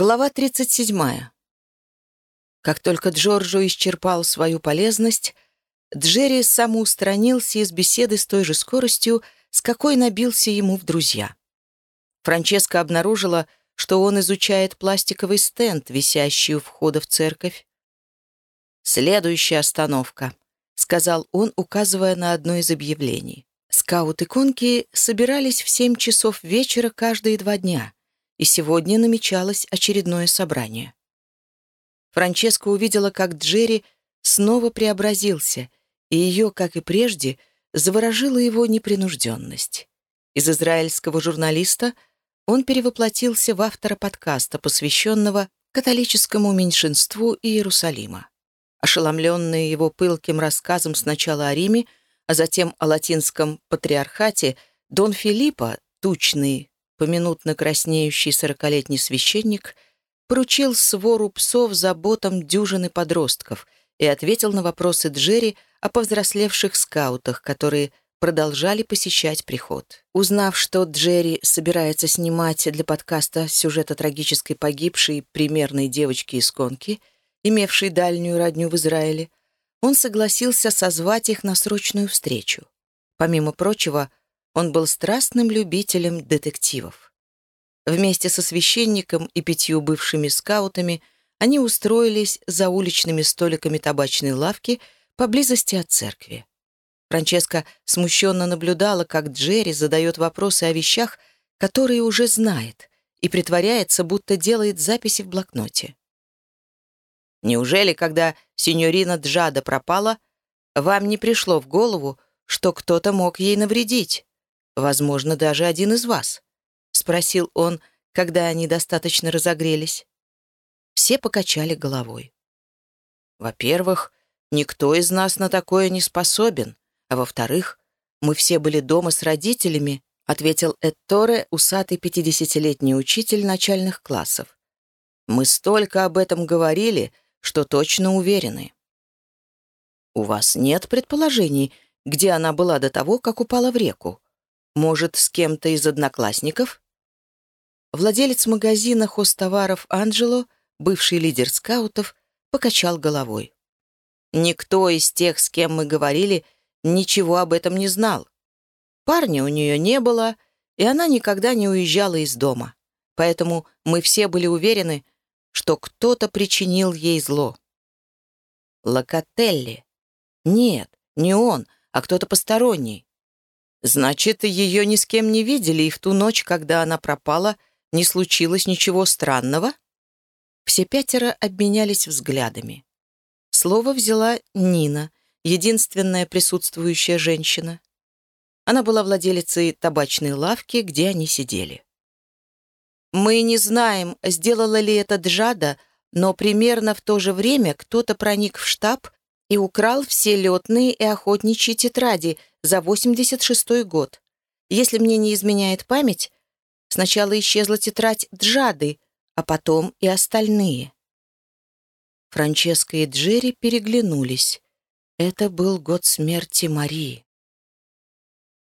Глава 37. Как только Джорджо исчерпал свою полезность, Джерри самоустранился из беседы с той же скоростью, с какой набился ему в друзья. Франческа обнаружила, что он изучает пластиковый стенд, висящий у входа в церковь. «Следующая остановка», — сказал он, указывая на одно из объявлений. Скауты-конки собирались в семь часов вечера каждые два дня — и сегодня намечалось очередное собрание. Франческа увидела, как Джерри снова преобразился, и ее, как и прежде, заворожила его непринужденность. Из израильского журналиста он перевоплотился в автора подкаста, посвященного католическому меньшинству Иерусалима. Ошеломленные его пылким рассказом сначала о Риме, а затем о латинском патриархате, Дон Филиппо, тучный, поминутно краснеющий сорокалетний священник поручил свору псов заботам дюжины подростков и ответил на вопросы Джерри о повзрослевших скаутах, которые продолжали посещать приход. Узнав, что Джерри собирается снимать для подкаста сюжет о трагической погибшей примерной девочке из Конки, имевшей дальнюю родню в Израиле, он согласился созвать их на срочную встречу. Помимо прочего, он был страстным любителем детективов. Вместе со священником и пятью бывшими скаутами они устроились за уличными столиками табачной лавки поблизости от церкви. Франческа смущенно наблюдала, как Джерри задает вопросы о вещах, которые уже знает, и притворяется, будто делает записи в блокноте. «Неужели, когда синьорина Джада пропала, вам не пришло в голову, что кто-то мог ей навредить?» Возможно, даже один из вас», — спросил он, когда они достаточно разогрелись. Все покачали головой. «Во-первых, никто из нас на такое не способен, а во-вторых, мы все были дома с родителями», — ответил Этторе, усатый пятидесятилетний учитель начальных классов. «Мы столько об этом говорили, что точно уверены». «У вас нет предположений, где она была до того, как упала в реку?» Может, с кем-то из одноклассников? Владелец магазина хостоваров Анджело, бывший лидер скаутов, покачал головой. Никто из тех, с кем мы говорили, ничего об этом не знал. Парня у нее не было, и она никогда не уезжала из дома. Поэтому мы все были уверены, что кто-то причинил ей зло. Локотелли. Нет, не он, а кто-то посторонний. Значит, ее ни с кем не видели, и в ту ночь, когда она пропала, не случилось ничего странного? Все пятеро обменялись взглядами. Слово взяла Нина, единственная присутствующая женщина. Она была владелицей табачной лавки, где они сидели. «Мы не знаем, сделала ли это Джада, но примерно в то же время кто-то проник в штаб и украл все летные и охотничьи тетради за 86 год. Если мне не изменяет память, сначала исчезла тетрадь Джады, а потом и остальные. Франческа и Джерри переглянулись. Это был год смерти Марии.